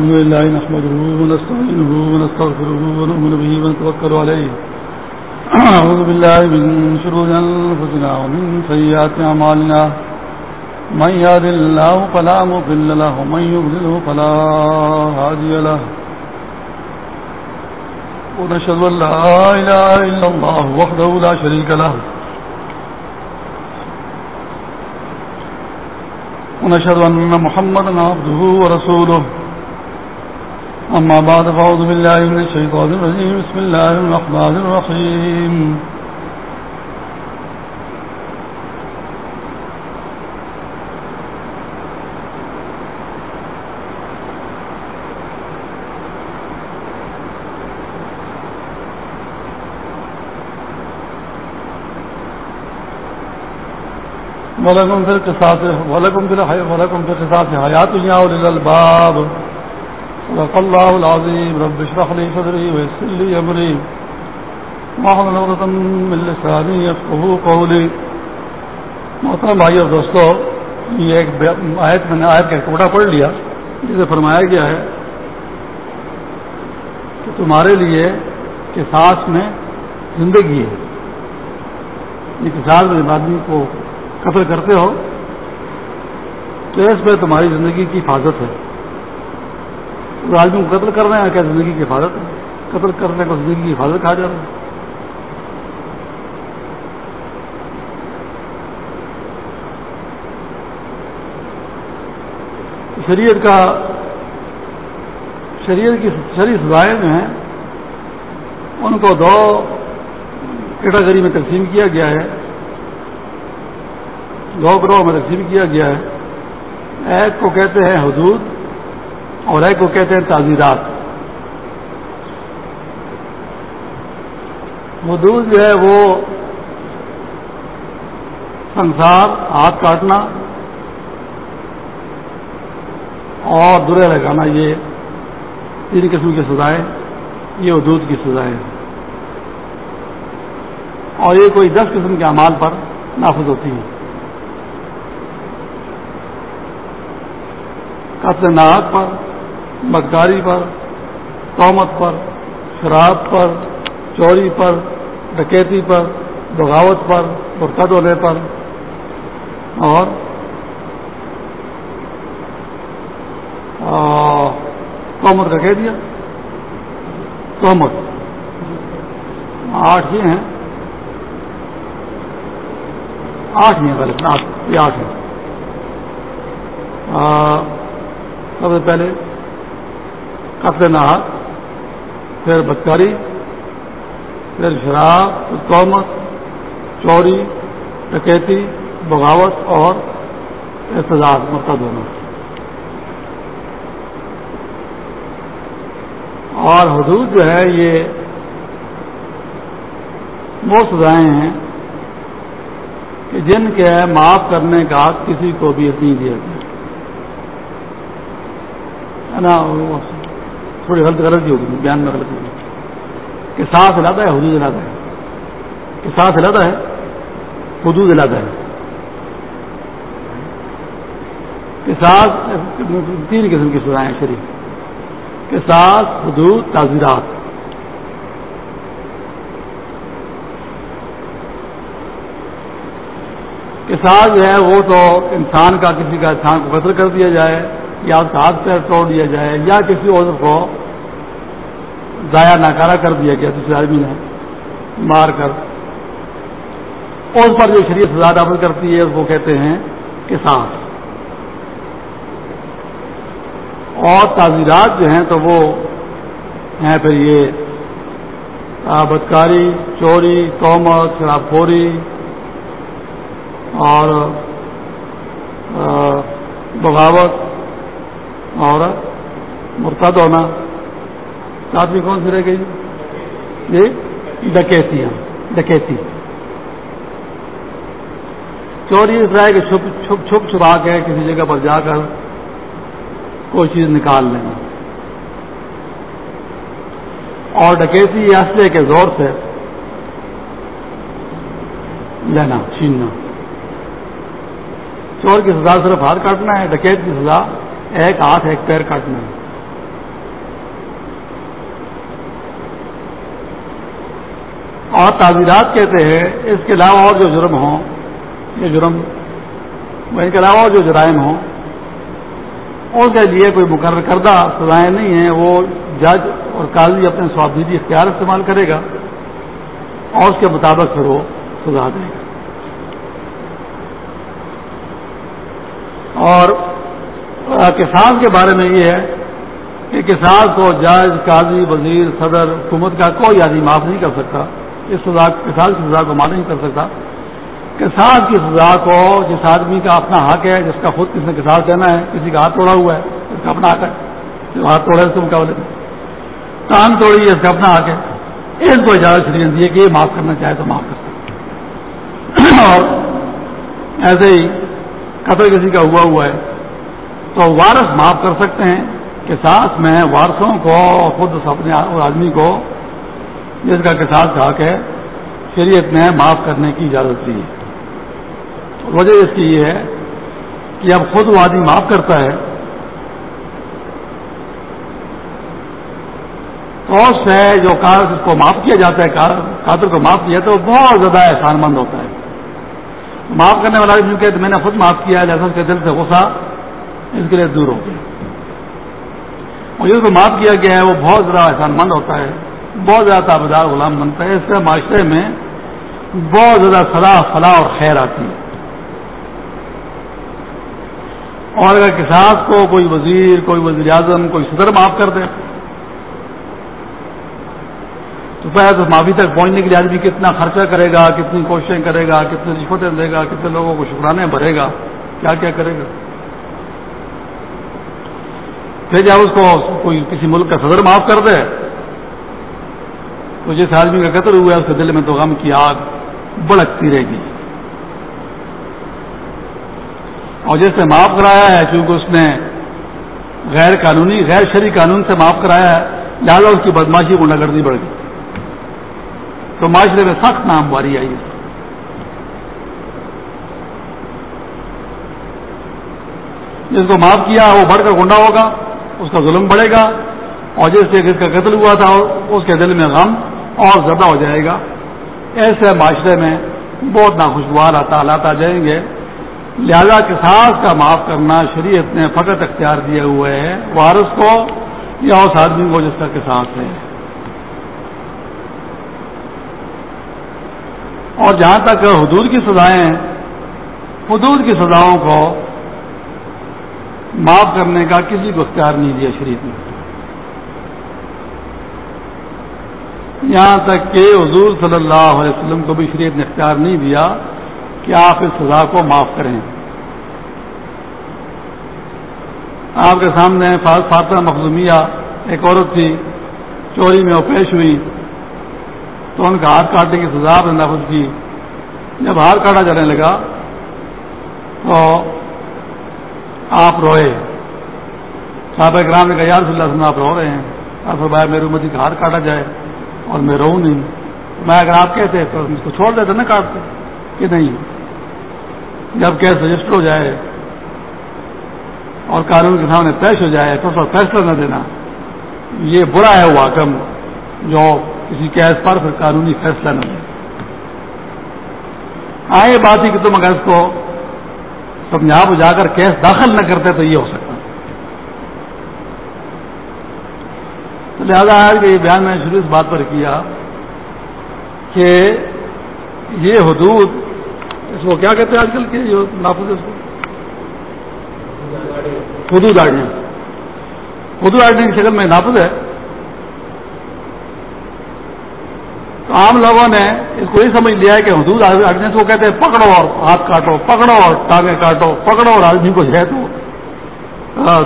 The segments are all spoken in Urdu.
الحمد لله نحمده ونستعينه ونستغفره ونؤمن به ونتوكل عليه. أعوذ بالله من شرور أنفسنا ومن سيئات أعمالنا. من يهد الله فلا مضل له ومن يضلله فلا هادي له. ونشهد أن لا إله إلا الله وحده لا شريك له. ونشهد أن محمدا عبده ورسوله. أما بعد فأعوذ بالله من الشيطان الرجيم. بسم الله الرحمن الرحيم. ولكم في القصاص ولكم في الحياة ولكم في القصاص حياة يا أولي الألباب. صدق الله العظيم. رب اشرح لي صدري ويسر لي أمري. واحلل عقدة من لساني يفقهوا قولي. محترم بھائی اور دوستو، یہ ایک آیت میں نے آیت کا ٹوٹا پڑھ لیا، جسے فرمایا گیا ہے کہ تمہارے لیے کہ سانس میں زندگی ہے۔ یہ کسان میں آدمی کو قتل کرتے ہو، تو اس میں تمہاری زندگی کی حفاظت ہے۔ اس آدمی کو قتل کر رہے ہیں، کیا زندگی کی حفاظت ہے؟ قتل کرنے کو زندگی کی حفاظت کہا جا رہا ہے۔ شریعت کا، شریعت کی شری سزائیں جو ہیں، ان کو دو کیٹاگری میں تقسیم کیا گیا ہے۔ دو گروہ میں تقسیم کیا گیا ہے۔ ایک کو کہتے ہیں حدود اور ایک کو کہتے ہیں تعزیرات۔ حدود جو ہے وہ سنسار، ہاتھ کاٹنا اور درے لگانا، یہ تین قسم کی سزائیں یہ حدود کی سزائیں اور یہ کوئی دس قسم کے اعمال پر نافذ ہوتی ہیں۔ قتل ناک پر بدکاری پر تومت پر، شراب پر، چوری پر، ڈکیتی پر، بغاوت پر برقد ہونے پر۔ اور تومت کا کہہ دیا۔ تومت آٹھ یہ ہیں۔ آٹھ ہیں غلط آٹھ، یہ آٹھ ہیں۔ سب سے پہلے قتل نہات پھر بدکاری، پھر شراب، پھر تومت، چوری، ڈکیتی، بغاوت اور احتجاج مرتد ہونا۔ اور حدود جو ہے یہ وہ سزائیں ہیں کہ جن کے معاف کرنے کا کسی کو بھی نہیں دیا گیا ہے نا تھوڑی غلط غلطی جی ہوگی جی، بیان میں غلطی ہوگی۔ کہ سانس ہلاتا ہے، حدود ہلاتا ہے۔ کہ سانس ہلاتا ہے، حدود ہلاتا ہے۔ کہ سانس تین قسم کی سزائیں شریف۔ کہ سانس حدود تعزیرات۔ کہ سانس جو ہے وہ تو انسان کا کسی کا انسان کو قتل کر دیا جائے، یا اس کا ہاتھ پیر توڑ دیا جائے، یا کسی اور کو ضائع ناکارہ کر دیا گیا کسی آدمی نے، مار کر۔ اس پر جو شریعت سزا داخل کرتی ہے اس کو کہتے ہیں کسان۔ اور تعزیرات جو ہیں تو وہ ہیں پھر یہ بدکاری چوری، تومت شراب خوری اور بغاوت اور مرتد ہونا۔ آدمی کون سی رہ گئی؟ جی؟ یہ ڈکیتی ڈکیتی۔ چوری اس طرح کہ چھپ چھپ چھپ، چھپا کے کسی جگہ پر جا کر کوئی چیز نکال لینا اور ڈکیتی اسلحے کے زور سے لینا، چھیننا۔ چور کی سزا صرف ہاتھ کاٹنا ہے، ڈکیت کی سزا ایک ہاتھ، ایک پیر کاٹنا ہے۔ اور تعزیرات کہتے ہیں، اس کے علاوہ اور جو جرم ہوں، یہ جرم ان کے علاوہ اور جو جرائم ہوں، ان کے لیے کوئی مقرر کردہ سزائیں نہیں ہیں، وہ جج اور قاضی اپنے سوابدیدی اختیار استعمال کرے گا اور اس کے مطابق پھر وہ سزا دے گا۔ اور کسان کے بارے میں یہ ہے کہ کسان کو جج، قاضی، وزیر، صدر، حکومت کا کوئی آدمی معاف نہیں کر سکتا۔ اس سزا کسان کی سزا کو معاف نہیں کر سکتا کسان کی سزا کو جس آدمی کا اپنا حق ہے، جس کا خود کس نے کسان کہنا ہے، کسی کا ہاتھ توڑا ہوا ہے، اس کا اپنا حق ہے۔ جو ہاتھ توڑا ہے، اس کے مقابلے میں۔ کان توڑی ہے، اس کا اپنا حق ہے۔ اس کو اجازت شریعت دی ہے کہ یہ معاف کرنا چاہے تو معاف کر سکتے اور ایسے ہی قتل کسی کا ہوا ہوا ہے، تو وارث معاف کر سکتے ہیں کہ ساتھ میں وارثوں کو، خود اپنے آدمی کو جس کا کسان حق ہے شریعت نے معاف کرنے کی اجازت دی ہے۔ وجہ اس کی یہ ہے کہ اب خود وہ آدمی معاف کرتا ہے تو سے جو کار کو معاف کیا جاتا ہے قاتل کو معاف کیا تو وہ بہت زیادہ احسان مند ہوتا ہے۔ معاف کرنے والا آدمی کہ میں نے خود معاف کیا جیسا اس کے دل سے غصہ اس کے لیے دور ہو گیا۔ اور جس کو معاف کیا گیا ہے، وہ بہت زیادہ احسان مند ہوتا ہے۔ بہت زیادہ تابدار غلام بنتا ہے، اس سے معاشرے میں بہت زیادہ صلاح فلاح اور خیر آتی ہے۔ اور اگر کسان کو کوئی وزیر کوئی وزیر اعظم، کوئی صدر معاف کر دے، تو پہلے تو معافی تک پہنچنے کے لیے آدمی کتنا خرچہ کرے گا، کتنی کوششیں کرے گا کتنے رشوتیں دے گا، کتنے لوگوں کو شکرانے بھرے گا، کیا کیا کرے گا؟ پھر جب اس کو کوئی کسی ملک کا صدر معاف کر دے تو جس آدمی کا قتل ہوا ہے، اس کے دل میں تو غم کی آگ بڑکتی رہے گی اور جس نے معاف کرایا ہے کیونکہ اس نے غیر قانونی، غیر شرعی قانون سے معاف کرایا ہے، لہٰذا اس کی بدماشی گنڈا گردی بڑھ گئی۔ تو معاشرے میں سخت نام واری آئی۔ جس کو معاف کیا، وہ بڑھ کر گنڈا ہوگا، اس کا ظلم بڑھے گا۔ اور جس سے جس کا قتل ہوا تھا اس کے دل میں غم اور زیادہ ہو جائے گا۔ ایسے معاشرے میں بہت ناخوشگوار حالات آ جائیں گے۔ لہذا کسان کا معاف کرنا شریعت نے فقط اختیار دیے ہوئے ہے۔ وارث کو یا اس آدمی کو جس کا کسان ہے۔ اور جہاں تک حدود کی سزائیں حدود کی سزاؤں کو معاف کرنے کا کسی کو اختیار نہیں دیا شریف نے۔ یہاں تک کہ حضور صلی اللہ علیہ وسلم کو بھی شریعت نے اختیار نہیں دیا کہ آپ اس سزا کو معاف کریں۔ آپ کے سامنے فاطمہ مخزومیہ ایک عورت تھی، چوری میں وہ پیش ہوئی۔ تو ان کا ہاتھ کاٹنے کی سزا نے نافذ کی۔ جب ہاتھ کاٹا جانے لگا تو آپ روئے۔ صاحب گرام نے کہا یار صلی اللہ آپ رو رہے ہیں۔ آپ بھائی میرے مدی کا ہاتھ کاٹا جائے۔ اور میں رہوں نہیں۔ میں اگر آپ کہتے تو اس کو چھوڑ دیتے نا کاٹتے کہ نہیں۔ جب کیس رجسٹر ہو جائے اور قانون کے سامنے پیش ہو جائے تو سر فیصلہ نہ دینا۔ یہ برا ہے وہ حکم جو کسی کیس پر پھر قانونی فیصلہ نہ دے۔ آئے بات ہی کہ تم اگر اس کو سمجھا بجھا کر کیس داخل نہ کرتے تو یہ ہو سکتا تو لہٰذا آج یہ بیان میں شروع اس بات پر کیا کہ یہ حدود، اس کو کیا کہتے ہیں آج کل کے جو نافذ اس کو؟ حدود آرڈیننس حدود آرڈیننس کی شکل میں نافذ ہے۔ تو عام لوگوں نے اس کو یہ سمجھ لیا ہے کہ حدود آرڈیننس کو کہتے ہیں پکڑو اور ہاتھ کاٹو، پکڑو اور ٹانگیں کاٹو، پکڑو اور آدمی کو ہے تو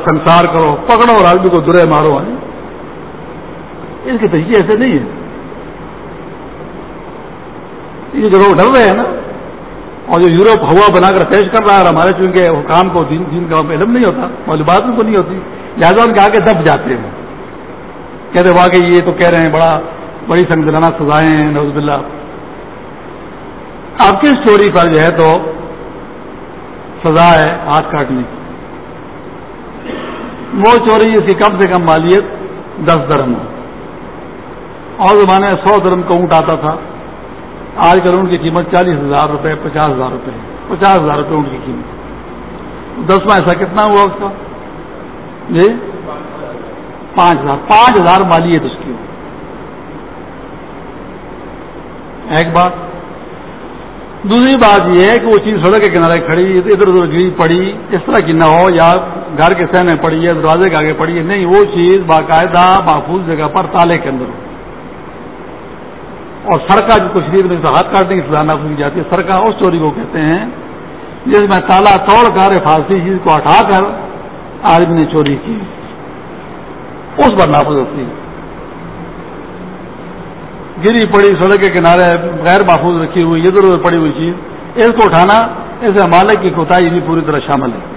سنسار کرو، پکڑو اور آدمی کو درے مارو اس کی طریقے ایسے نہیں ہے یہ جو لوگ ڈر رہے ہیں نا، اور جو یوروپ ہوا بنا کر پیش کر رہا ہے اور ہمارے چونکہ حکام کو دین دین کا علم نہیں ہوتا، معلومات ان کو نہیں ہوتی، لہٰذا ان کے آگے دب جاتے ہیں۔ کہتے واقعی یہ تو کہہ رہے ہیں، بڑا، بڑی سنگلانہ سزائیں ہیں نوز بلّہ آپ کی اسٹوری پر جو ہے تو سزا ہے ہاتھ کاٹنے کی۔ وہ چوری اس کی کم سے کم مالیت دس درم ہو اور زمانے میں سو درم کا اونٹ آتا تھا۔ آج کل اونٹ کی قیمت چالیس ہزار روپے، پچاس ہزار روپے پچاس ہزار روپے اونٹ کی قیمت۔ دسواں ایسا کتنا ہوا اس کا؟ جی؟ پانچ ہزار۔ پانچ ہزار مالیت اس کی۔ ایک بات۔ دوسری بات یہ ہے کہ وہ چیز سڑک کے کنارے کھڑی، ادھر ادھر گری پڑی، اس طرح کی نہ ہو، یا گھر کے سہنے پڑی ہے، دروازے کے آگے پڑی ہے، نہیں، وہ چیز باقاعدہ، محفوظ جگہ پر تالے کے اندر۔ ہو اور سڑکا جو کچھ شریف میں ہاتھ کاٹنے کی سزا نافذ کی جاتی ہے۔ سڑکا اس چوری کو کہتے ہیں جس میں تالا توڑ کر حفاظتی چیز کو ہٹا کر آدمی نے چوری کی۔ اس پر نافذ ہوتی ہے۔ گری پڑی سڑک کے کنارے غیر محفوظ رکھی ہوئی ادھر ادھر پڑی ہوئی چیز۔ اس کو اٹھانا اسے مالک کی کوتا بھی پوری طرح شامل ہے۔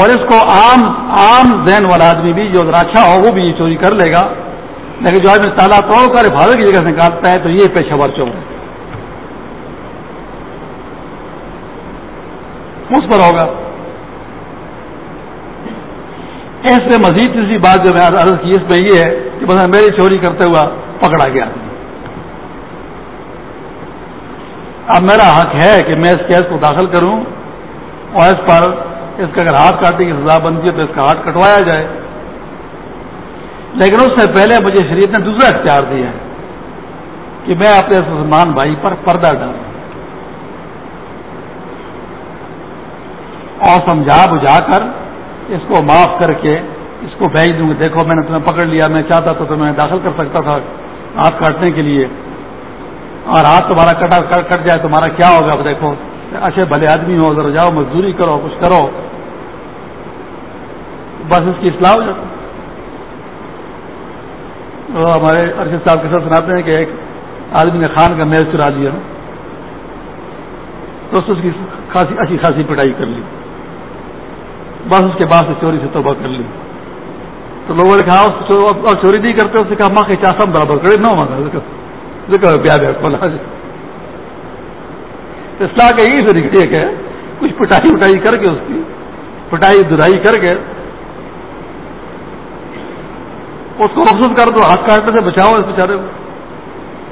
اور اس کو عام عام ذہن والا آدمی بھی جو اگر اچھا ہو، وہ بھی یہ چوری کر لے گا۔ لیکن جو آدمی تالا توڑ کر حفاظت کی جگہ سے نکالتا ہے تو یہ پیشہ ور چور ہے۔ اس پر ہوگا۔ اس سے مزید تیسری بات جو میں عرض کی، اس میں یہ ہے کہ بس میری چوری کرتے ہوا پکڑا گیا۔ اب میرا حق ہے کہ میں اس کیس کو داخل کروں اور اس پر اس کا اگر ہاتھ کاٹنے کی سزا بنتی ہے تو اس کا ہاتھ کٹوایا جائے۔ لیکن اس سے پہلے مجھے شریعت نے دوسرا اختیار دیا ہے کہ میں اپنے مسلمان بھائی پر پردہ ڈالوں۔ اور سمجھا بجھا کر اس کو معاف کر کے اس کو بھیج دوں گا۔ دیکھو، میں نے تمہیں پکڑ لیا، میں چاہتا تو تمہیں داخل کر سکتا تھا ہاتھ کاٹنے کے لیے۔ اور ہاتھ تمہارا کٹا، کٹ جائے، تمہارا کیا ہوگا؟ اب دیکھو، اچھے بھلے آدمی ہو ذرا جاؤ، مزدوری کرو، کچھ کرو۔ بس اس کی اصلاح ہو جاتی۔ ہمارے ارشد صاحب کے ساتھ سناتے ہیں کہ ایک آدمی نے خان کا میز چرا دیا تو اس کی خاصی، اچھی خاصی پٹائی کر لی۔ بس اس کے بعد سے چوری سے توبہ کر لی۔ تو لوگوں نے کہا اور چوری نہیں کرتے، اس نے کہا، ماں کے چاسم برابر کرے۔ نہ مانگا بیا کھولا اصلاح کا یہی طریقہ ہے کچھ پٹائی وٹائی کر کے اس کی، پٹائی درائی کر کے اس کو مخصوص کر دو، ہاتھ کاٹنے سے بچاؤ اس بیچارے کو۔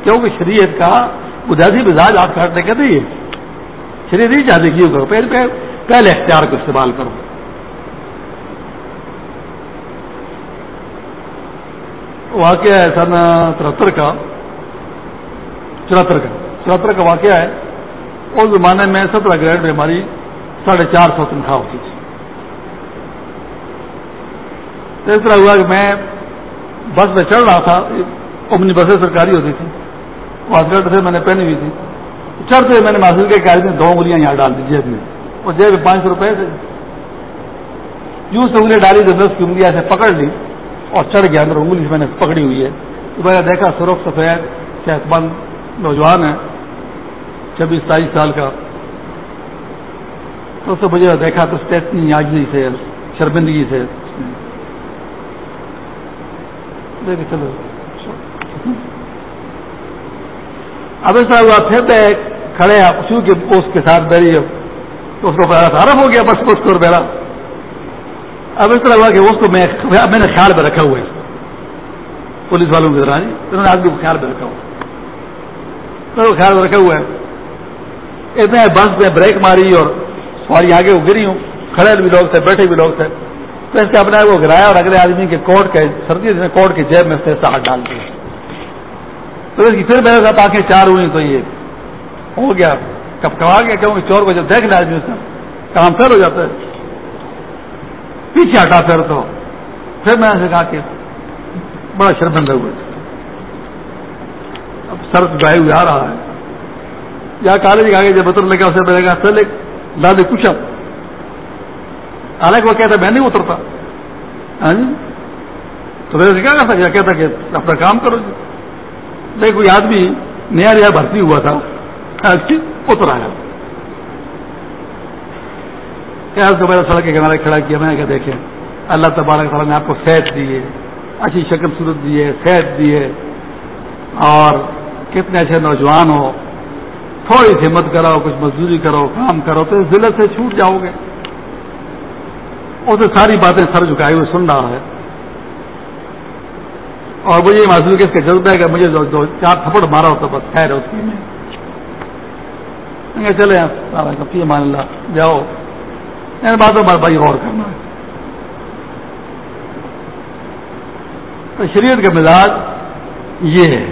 کیونکہ شریعت کا بجازی مزاج ہاتھ کاٹنے کا نہیں ہے شریعت ہی چاہتے کیوں کرو؟ پہلے پہلے اختیار کو استعمال کرو۔ واقعہ ہے سن ترہتر کا۔ چورہتر کا۔ چورہتر کا واقعہ ہے۔ اس زمانے میں سترہ گریڈ میں ہماری ساڑھے چار سو تنخواہ ہوتی تھی۔ اس طرح ہوا کہ میں بس میں چڑھ رہا تھا، اپنی بسیں سرکاری ہوتی تھی واسکٹ سے میں نے پہنی ہوئی تھی۔ چڑھتے میں نے محسوس کیا کہ آدمی دو انگلیاں یہاں ڈال دی جیب میں۔ اور جیب میں پانچ سو روپئے تھے۔ یوں سے انگلیاں ڈالی تو دس کی انگلیاں سے پکڑ لی اور چڑھ گیا۔ اندر انگلی سے میں نے پکڑی ہوئی ہے۔ تو میں نے دیکھا سرخ، سفید، صحت مند نوجوان ہے۔ چھبیس، ستائیس سال کا۔ تو اس سے مجھے دیکھا تو اتنی آجی سے، شرمندگی سے۔ چلو اب ایسا ہوا، پھر میں کھڑے کہ اس کے ساتھ بیری تو اس کو تعارف ہو گیا، بس اس کو بیرا اب اس طرح ہوا کہ اس کو میں میں نے خیال میں رکھا ہوا ہے۔ پولیس والوں کی طرح انہوں نے آدمی کو خیال میں رکھا ہوا تو خیال میں رکھا ہوا ہے۔ اتنے بس میں بریک ماری اور سواری آگے وہ گری ہوں۔ کھڑے بھی لوگ تھے، بیٹھے بھی لوگ تھے۔ تو اس نے اپنے کو گرایا اور اگلے آدمی کے کوٹ کے سردی نے کوٹ کے جیب میں سے ہاتھ ڈال دیا تو اس کی پھر میرے ساتھ آنکھیں چار ہوئی تو یہ ہو گیا۔ کب کما گیا کیونکہ چور کو جب دیکھ لیا آدمی اس کا کام پھر ہو جاتا ہے۔ پیچھے ہٹا پھر تو۔ پھر میں نے کہا کہ بڑا شرمندہ ہوئے اب سر گائے ہوئے آ رہا ہے۔ یا کالج آگے جب اتر لگا اسے میں نے کہا چلے دادی کچھ اب۔ حالانکہ وہ کہتا میں نہیں اترتا تو میرے سے کیا کر سکتا کہتا کہ اپنا کام کرو جی دیکھ کوئی آدمی نیا نیا بھرتی ہوا تھا اتر آیا کیا اس کو میرا سڑک کے کنارے کھڑا کیا میں نے کہا دیکھیں اللہ تبارک تعالیٰ نے آپ کو صحت دی ہے اچھی شکل صورت دی ہے صحت دی ہے اور کتنے اچھے نوجوان ہو تھوڑی سی ہمت کرو کچھ مزدوری کرو کام کرو تو اس ضلع سے چھوٹ جاؤ گے اسے ساری باتیں سر جھکائے ہوئے سن رہا ہے۔ اور مجھے یہ محسوس اس کا جذبہ ہے کہ مجھے دو چار تھپڑ مارا ہوتا بس خیر اس کی میں چلے مان اللہ، جاؤ۔ باتوں پر بھائی غور کرنا ہے۔ تو شریعت کا مزاج یہ ہے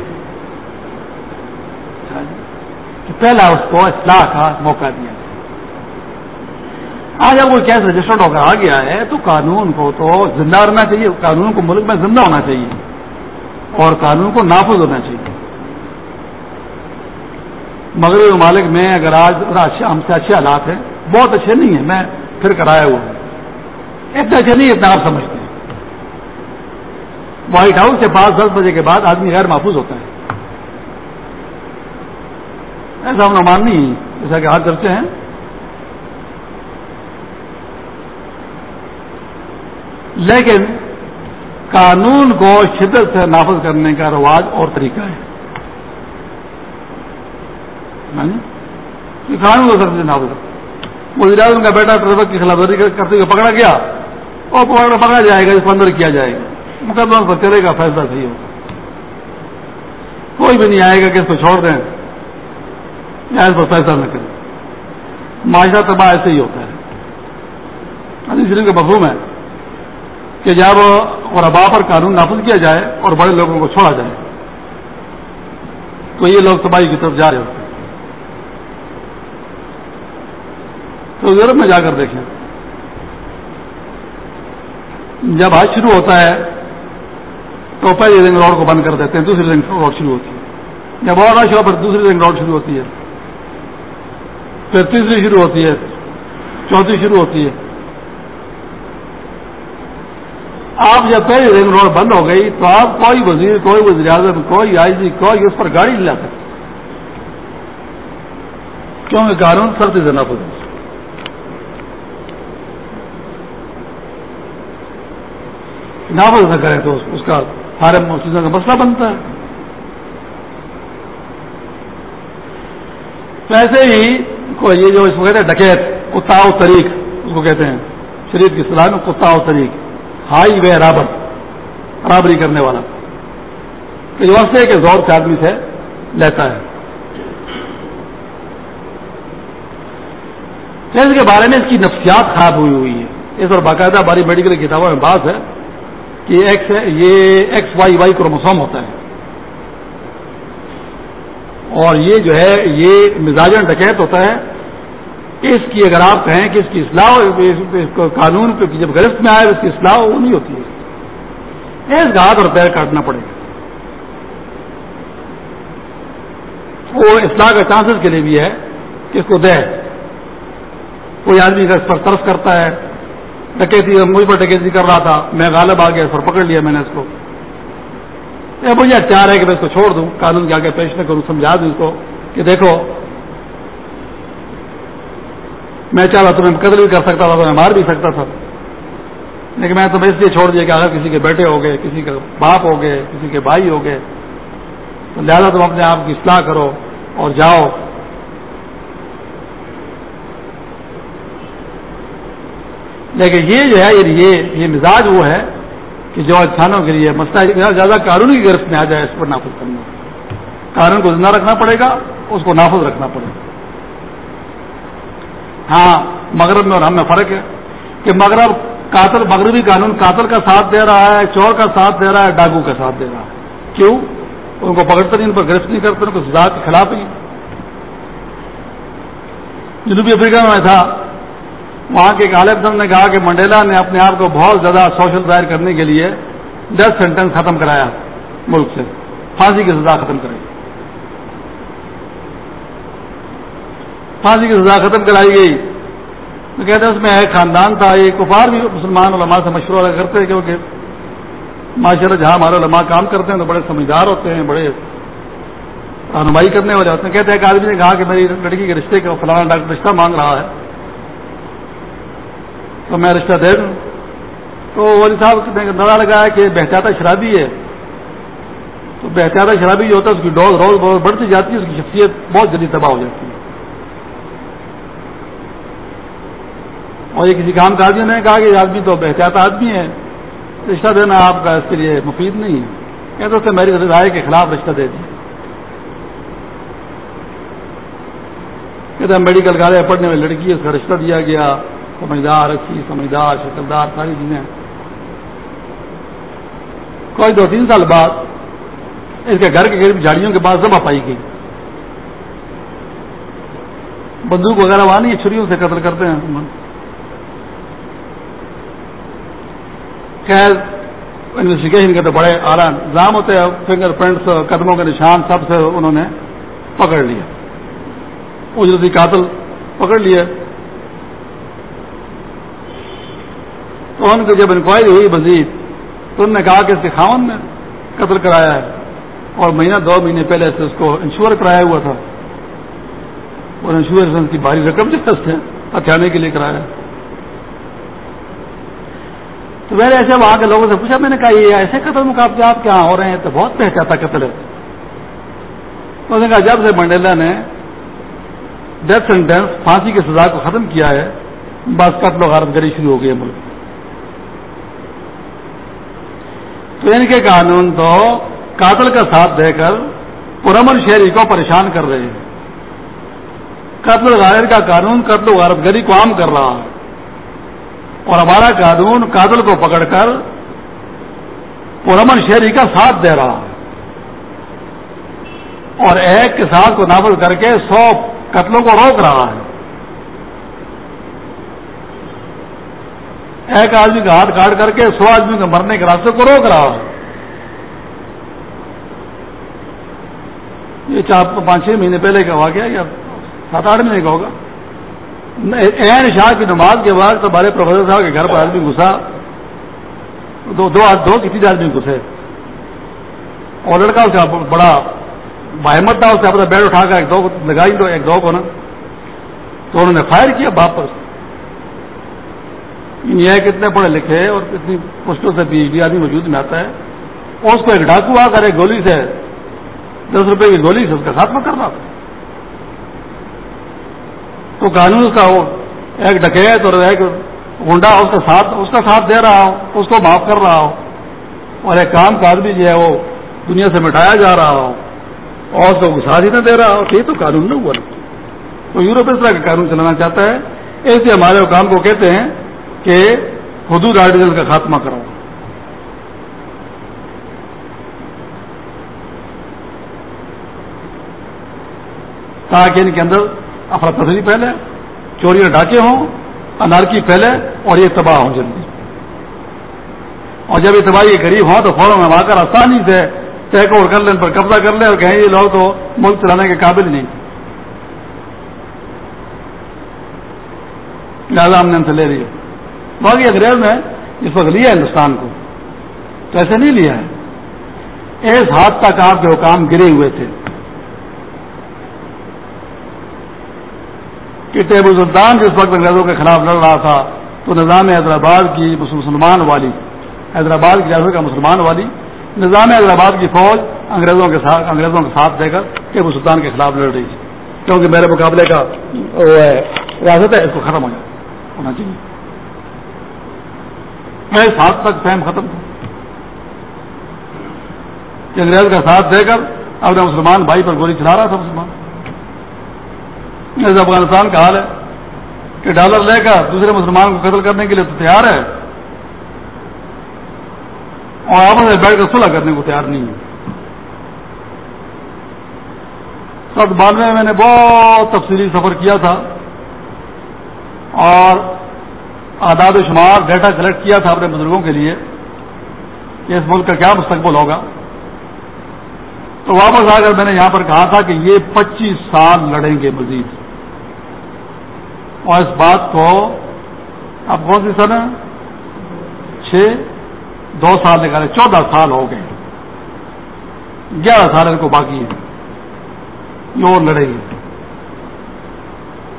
کہ پہلا اس کو اصلاح کا موقع دیا۔ آج اگر کوئی کیس رجسٹرڈ ہو کر آ گیا ہے، تو قانون کو تو زندہ رہنا چاہیے، قانون کو ملک میں زندہ ہونا چاہیے، اور قانون کو نافذ ہونا چاہیے۔ مغربی ممالک میں اگر آج اچھا، ہم سے اچھے حالات ہیں، بہت اچھے نہیں ہیں، میں پھر کرایا ہوا ہوں۔ اتنا اچھے نہیں، اتنا آپ سمجھتے ہیں۔ وائٹ ہاؤس کے پاس دس بجے کے بعد آدمی غیر محفوظ ہوتا ہے۔ ایسا ہم نمان نہیں، جیسا کہ ہاتھ کرتے ہیں۔ لیکن قانون کو شدت سے نافذ کرنے کا رواج اور طریقہ ہے۔ یعنی قانون کو سے نافذ وزیر اعظم کا بیٹا ٹریفک کی خلاف ورزی کرتے ہوئے پکڑا گیا اور پکڑا پکڑا جائے گا، اس کو اندر کیا جائے گا۔ مقدمہ پر چلے گا، فیصلہ صحیح ہوگا۔ کوئی بھی نہیں آئے گا کہ اس کو چھوڑ دیں۔ یا اس پر فیصلہ نہ کریں۔ معاشرہ تباہ ایسے ہی ہوتا ہے۔ یعنی کا مفہوم ہے۔ کہ جب غربا پر قانون نافذ کیا جائے اور بڑے لوگوں کو چھوڑا جائے۔ تو یہ لوگ تباہی کی طرف جا رہے ہوتے ہیں۔ تو یورپ میں جا کر دیکھیں۔ جب حج شروع ہوتا ہے، تو پہلی رنگ روڈ کو بند کر دیتے ہیں، دوسری رنگ روڈ شروع ہوتی ہے۔ جب اور رش ہو دوسری رنگ روڈ شروع ہوتی ہے۔ پھر تیسری شروع ہوتی ہے، چوتھی شروع ہوتی ہے۔ آپ جب پہلی رنگ روڈ بند ہو گئی تو آپ کوئی وزیر کوئی وزیر اعظم، کوئی آئی جی کوئی اس پر گاڑی نہیں لا سکتے۔ کیونکہ قانون سب سے زیادہ پڑے نافذ نہ کریں تو اس کا سارے چیزوں کا مسئلہ بنتا ہے۔ تو ایسے ہی یہ جو اس کو کہتے ہیں ڈکیت کتاؤ طریق، اس کو کہتے ہیں۔ شریف کی صلاح میں کتاؤ طریق۔ ہائی وے رابر رابری کرنے والا۔ تو واسطے کے زور سے آدمی سے لیتا ہے۔ اس کے بارے میں اس کی نفسیات خراب ہوئی ہوئی ہے اس اور باقاعدہ باری میڈیکل کتابوں میں بات ہے کہ ایکس یہ ایکس وائی وائی کروموسوم ہوتا ہے۔ اور یہ جو ہے، یہ مزاجن ڈکیت ہوتا ہے۔ اس کی اگر آپ کہیں کہ اس کی اصلاح قانون پہ جب گرفت میں آئے اس کی اصلاح وہ نہیں ہوتی ہے۔ اس ہاتھ اور پیر کاٹنا پڑے گا۔ وہ اصلاح کا چانسز کے لیے بھی ہے کہ اس کو دے۔ کوئی آدمی اگر اس پر ترس کرتا ہے، ڈکیتی، مجھ پر ڈکیتی کر رہا تھا، میں غالب آ گیا، اس پر پکڑ لیا میں نے اس کو۔ مجھے اختیار ہے کہ میں اس کو چھوڑ دوں، قانون کے آگے پیش نہ کروں، سمجھا دوں اس کو کہ دیکھو میں چاہتا تمہیں قدر بھی کر سکتا تھا تو میں مار بھی سکتا تھا۔ لیکن میں تمہیں اس لیے چھوڑ دیا کہ اگر کسی کے بیٹے ہو گئے، کسی کے باپ ہو گئے، کسی کے بھائی ہو گئے، تو لہٰذا تم اپنے آپ کی اصلاح کرو اور جاؤ۔ لیکن یہ جو ہے، یہ یہ مزاج وہ ہے کہ جو انسانوں کے لیے مسئلہ زیادہ قانون کی گرفت میں آ جائے اس پر نافذ کرنا۔ قانون کو زندہ رکھنا پڑے گا، اس کو نافذ رکھنا پڑے گا۔ ہاں مغرب میں اور ہم میں فرق ہے کہ مغرب قاتل، مغربی قانون قاتل کا ساتھ دے رہا ہے، چور کا ساتھ دے رہا ہے، ڈاکو کا ساتھ دے رہا ہے۔ کیوں؟ ان کو پکڑتے نہیں، ان پر گرفت نہیں کرتے، ان کو سزا کے خلاف ہی۔ جنوبی افریقہ میں تھا۔ وہاں کے ایک عالم صاحب نے کہا کہ منڈیلا نے اپنے آپ کو بہت زیادہ سوشل ظاہر کرنے کے لیے ڈیتھ سینٹینس ختم کرایا ملک سے، پھانسی کی سزا ختم کرائی۔ پھانسی کی سزا ختم کرائی گئی۔ تو کہتے ہیں اس میں ایک خاندان تھا، یہ کفار بھی مسلمان علماء سے مشورہ کرتے ہیں کیونکہ ماشاء اللہ جہاں ہمارے علماء کام کرتے ہیں تو بڑے سمجھدار ہوتے ہیں، بڑے رہنمائی کرنے والے ہوتے ہیں۔ کہتے ہیں ایک آدمی نے کہا کہ میری لڑکی کے رشتے کا فلانا ڈاکٹر رشتہ مانگ رہا ہے۔ تو میں رشتہ دے دوں۔ تو ولی صاحب نے نظر لگایا کہ بہتاتا شرابی ہے۔ تو بہتاتا شرابی جو ہوتا ہے، اس کی ڈوز روز بہت بڑھتی جاتی ہے، اس کی شخصیت بہت جلدی تباہ ہو جاتی ہے۔ اور یہ کسی کام کا آدمی نے کہا کہ یہ آدمی تو بہتاتا آدمی ہے، رشتہ دینا آپ کا اس کے لیے مفید نہیں ہے۔ کہتے تھے میری رائے کے خلاف رشتہ دے دیا کہتے ہیں میڈیکل کالج پڑھنے والی لڑکی اس کا رشتہ دیا گیا۔ سمجھدار، اچھی، سمجھدار شکلدار ساری چیزیں۔ کوئی دو تین سال بعد اس کے گھر کے قریب جھاڑیوں کے بعد جمع پائی گئی۔ بندوق وغیرہ وہاں نہیں چھریوں سے قتل کرتے ہیں۔ خیر انویسٹیگیشن کے تو بڑے اعلیٰ نظام ہوتے ہیں فنگر پرنٹس قدموں کے نشان، سب سے انہوں نے پکڑ لیا۔ اجرتی قاتل پکڑ لیا تو ان کی جب انکوائری ہوئی مزید، تو انہوں نے کہا کہ اس کے خاون نے قتل کرایا ہے۔ اور مہینہ، دو مہینے پہلے سے اس کو انشور کرایا ہوا تھا۔ اور انشورنس کی بھاری رقم جو ہے ہتھیانے کے لیے کرایا۔ تو میں نے ایسے وہاں کے لوگوں سے پوچھا، میں نے کہا، یہ ایسے قتل مقابلے آپ کہاں ہو رہے ہیں؟ تو بہت پہچاتا قتل۔ ہے تو نے کہا، جب سے منڈیلا نے ڈیتھ سینٹینس پھانسی کی سزا کو ختم کیا ہے بس قتل و غارت گری شروع ہو گئی ہے ملک۔ تو ان کے قانون تو قاتل کا ساتھ دے کر پرامن شہری کو پریشان کر رہے ہیں۔ قتل غیر کا قانون قتل و غارت گری کو عام کر رہا ہے۔ اور ہمارا قانون قاتل کو پکڑ کر پرامن شہری کا ساتھ دے رہا ہے۔ اور ایک کے ساتھ کو نافذ کر کے سو قتلوں کو روک رہا ہے۔ ایک آدمی کا ہاتھ کاٹ کر کے سو آدمی کے مرنے کے راستے کو روک رہا ہے۔ یہ چار پانچ چھ مہینے پہلے کا واقعہ یا سات آٹھ مہینے کا ہوگا۔ این شاہ کی نماز کے بعد تو بڑے پروفیسر صاحب کے گھر پر آدمی گھسا دو دو, دو کسی آدمی گھسے۔ اور لڑکا اس کا بڑا باہمت تھا اس اپنا بیڈ اٹھا کر ایک دو لگائی دو ایک دو کو نا۔ تو انہوں نے فائر کیا واپس۔ یہ کتنے پڑھے لکھے اور کتنی مشکل سے پی ایچ ڈی آدمی موجود میں آتا ہے۔ اور اس کو ایک ڈاکو آ کر ایک گولی سے دس روپے کی گولی سے اس کا خاتمہ کر رہا تھا۔ تو قانون کا ایک ڈکیت اور ایک گنڈا اس کا ساتھ اس کا ساتھ دے رہا ہو اس کو معاف کر رہا ہو اور ایک کام کا آدمی جو ہے وہ دنیا سے مٹایا جا رہا ہو۔ اور اس کو گسا ہی نہ دے رہا ہو۔ یہ تو قانون نہ ہوا۔ تو یورپ اس طرح کا قانون چلانا چاہتا ہے۔ اس لیے ہمارے حکام کو کہتے ہیں کہ حدود آرٹیکل کا خاتمہ کرو۔ تاکہ ان کے اندر افراتفری پھیلے چوری اور ڈاکے ہوں، انارکی پھیلے اور یہ تباہ ہوں جلدی۔ اور جب یہ تباہی کے قریب ہوں تو فوراً میں آ کر آسانی سے ٹیک اوور کر لیں ان پر قبضہ کر لیں اور کہیں یہ لوگ تو ملک چلانے کے قابل نہیں۔ لہٰذا ہم نے ان سے لے لیا باقی انگریز نے اس وقت لیا ہندوستان کو، تو ایسے نہیں لیا ہے۔ اس حد تک آپ کے حکام گرے ہوئے تھے۔ کہ ٹیبو سلطان جس وقت انگریزوں کے خلاف لڑ رہا تھا، تو نظام حیدرآباد کی مسلمان والی، حیدرآباد کی ریاست کا مسلمان والی، نظام حیدرآباد کی فوج انگریزوں کے ساتھ انگریزوں کے ساتھ دے کر ٹیبو سلطان کے خلاف لڑ رہی تھی۔ کیونکہ میرے مقابلے کا وہ ہے، ریاست ہے، اس کو ختم ہو جائے۔ ہونا چاہیے۔ میں اس حد تک فہم ختم تھا۔ کہ انگریز کا ساتھ دے کر اپنے مسلمان بھائی پر گولی چلا رہا تھا مسلمان۔ جیسے افغانستان کا حال ہے کہ ڈالر لے کر دوسرے مسلمان کو قتل کرنے کے لیے تو تیار ہے اور آپ نے بیٹھ کر صلح کرنے کو تیار نہیں ہے۔ سب بانوے میں میں نے بہت تفصیلی سفر کیا تھا اور آداد و شمار ڈیٹا کلیکٹ کیا تھا اپنے بزرگوں کے لیے کہ اس ملک کا کیا مستقبل ہوگا۔ تو واپس آ کر میں نے یہاں پر کہا تھا کہ یہ پچیس سال لڑیں گے مزید۔ اور اس بات کو اب کون سی سن چھ، دو سال نکالے، چودہ سال ہو گئے۔ گیارہ سال ان کو باقی ہے یہ اور لڑے گی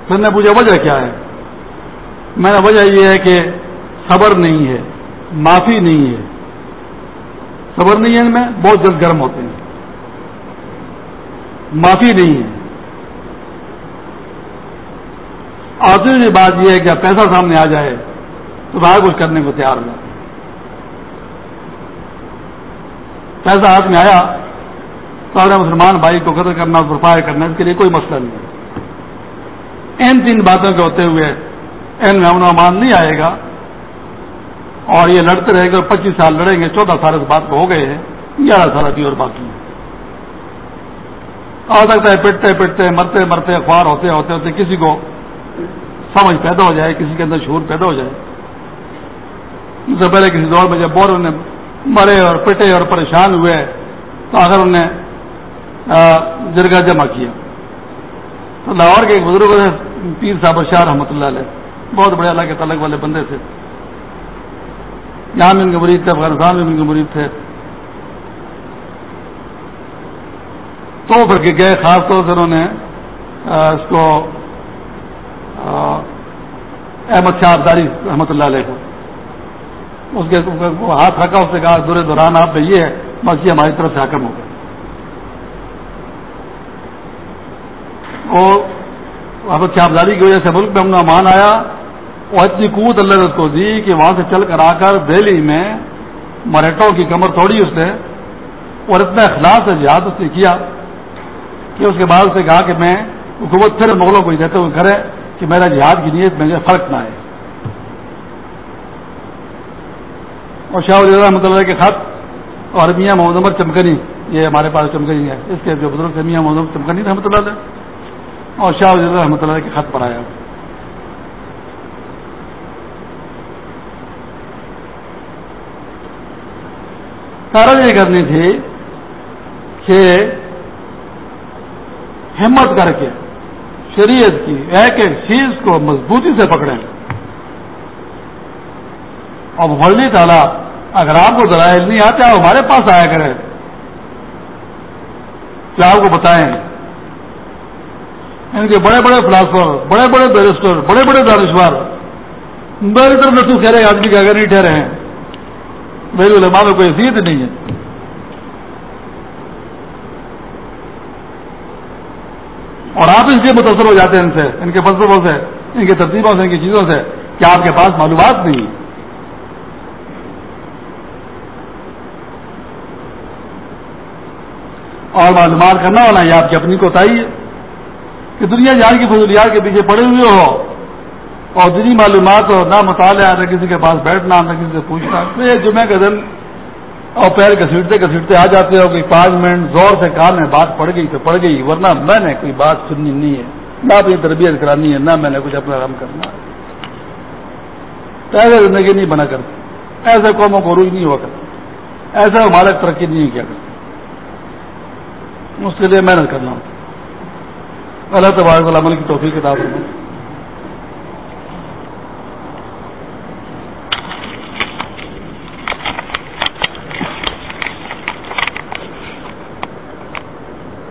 پھر نے پوچھا، وجہ کیا ہے؟ میں نے وجہ یہ ہے کہ صبر نہیں ہے، معافی نہیں ہے۔ صبر نہیں ہے ان میں، بہت جلد گرم ہوتے ہیں۔ معافی نہیں ہے۔ اور دوسری بات یہ ہے کہ پیسہ سامنے آ جائے تو باہر کچھ کرنے کو تیار ہو۔ پیسہ ہاتھ میں آیا تو مسلمان بھائی کو قدر کرنا اور فائر کرنا، اس کے لیے کوئی مسئلہ نہیں ہے۔ ان تین باتوں کے ہوتے ہوئے ان میں امن و امان نہیں آئے گا۔ اور یہ لڑتے رہے گا، پچیس سال لڑیں گے، چودہ سال اس بات کو ہو گئے ہیں، گیارہ سال ابھی اور باقی ہیں۔ آ سکتا ہے پٹتے پٹتے مرتے مرتے اخبار ہوتے ہوتے ہوتے کسی کو سمجھ پیدا ہو جائے، کسی کے اندر شور پیدا ہو جائے۔ اس سے پہلے کسی دور میں جب بور نے مرے اور پٹے اور پریشان ہوئے، تو اگر انہیں جرگا جمع کیا۔ تو لاہور کے ایک بزرگ نے پیر صاحب شاہ رحمۃ اللہ علیہ۔ بہت بڑے اللہ کے تعلق والے بندے تھے۔ یہاں میں ان کے مریض تھے، افغانستان میں ان کے مریض تھے۔ تو پھر کے گئے، خاص طور سے انہوں نے اس کو احمد شاہ ابداری رحمۃ اللہ علیہ کو۔ اس کے ہاتھ رکھا، اس نے کہا، دورے دوران آپ یہ ہے، بس یہ ہماری طرف سے حکم ہو گئے۔ اور احمد شاہ ابداری کی وجہ سے ملک میں ہم نے امان آیا۔ اور اتنی قوت اللہ نے اس کو دی کہ وہاں سے چل کر آ کر دہلی میں مراٹھوں کی کمر توڑی اس نے۔ اور اتنا اخلاص سے جہاد اس نے کیا کہ اس کے بعد سے کہا کہ میں حکومت پھر مغلوں کو دیتے ہوئے کرے کہ میرا جہاد کی نیت میں فرق نہ آئے۔ اور شاہ ولی رحمۃ اللہ کے خط اور میاں محمد عمر چمکنی، یہ ہمارے پاس چمکنی ہے۔ اس کے جو بزرگ میاں محمد چمکنی رحمۃ اللہ علیہ۔ اور شاہ ولی رحمۃ اللہ کے خط پر آیا۔ سارا یہ کرنی تھی کہ ہمت کر کے شریعت کی ایک ایک چیز کو مضبوطی سے پکڑیں۔ اور محلی تعالیٰ، اگر آپ کو دلائل نہیں آتے، آپ ہمارے پاس آیا کریں۔ کیا آپ کو بتائیں؟ یعنی ان کے بڑے بڑے فلاسفر بڑے بڑے بیرسٹر بڑے بڑے دانشور میری طرف تو کہہ رہے آدمی کے اگر نہیں ٹھہرے ہیں۔ میری علماء میں کوئی حیثیت نہیں ہے۔ اور آپ ان سے متاثر ہو جاتے ہیں ان سے، ان کے فلسفوں سے، ان کے ترتیبوں سے، ان کی چیزوں سے کہ آپ کے پاس معلومات نہیں۔ اور معلومات کرنا ہونا یہ آپ کی اپنی کوتاہی ہے کہ دنیا جہاں کی فضولیات کے پیچھے پڑے ہوئے ہو اور دینی معلومات ہو نہ مطالعہ نہ کسی کے پاس بیٹھنا، نہ کسی سے پوچھنا، تو یہ جمعہ کا دن اور پیر گھسیٹتے گھسیٹتے آ جاتے ہو کہ پانچ منٹ زور سے کہا میں بات پڑ گئی تو پڑ گئی، ورنہ میں نے کوئی بات سننی نہیں ہے، نہ اپنی تربیت کرانی ہے، نہ میں نے کچھ اپنا کام کرنا تو ایسے زندگی نہیں بنا کرتی ایسے قوموں کو عروج نہیں ہوا کرتا ایسے ہمارے ترقی نہیں کیا کرتے۔ اس کے لیے محنت کرنا ہوتا اللہ تبارک عمل کی توفیق کتاب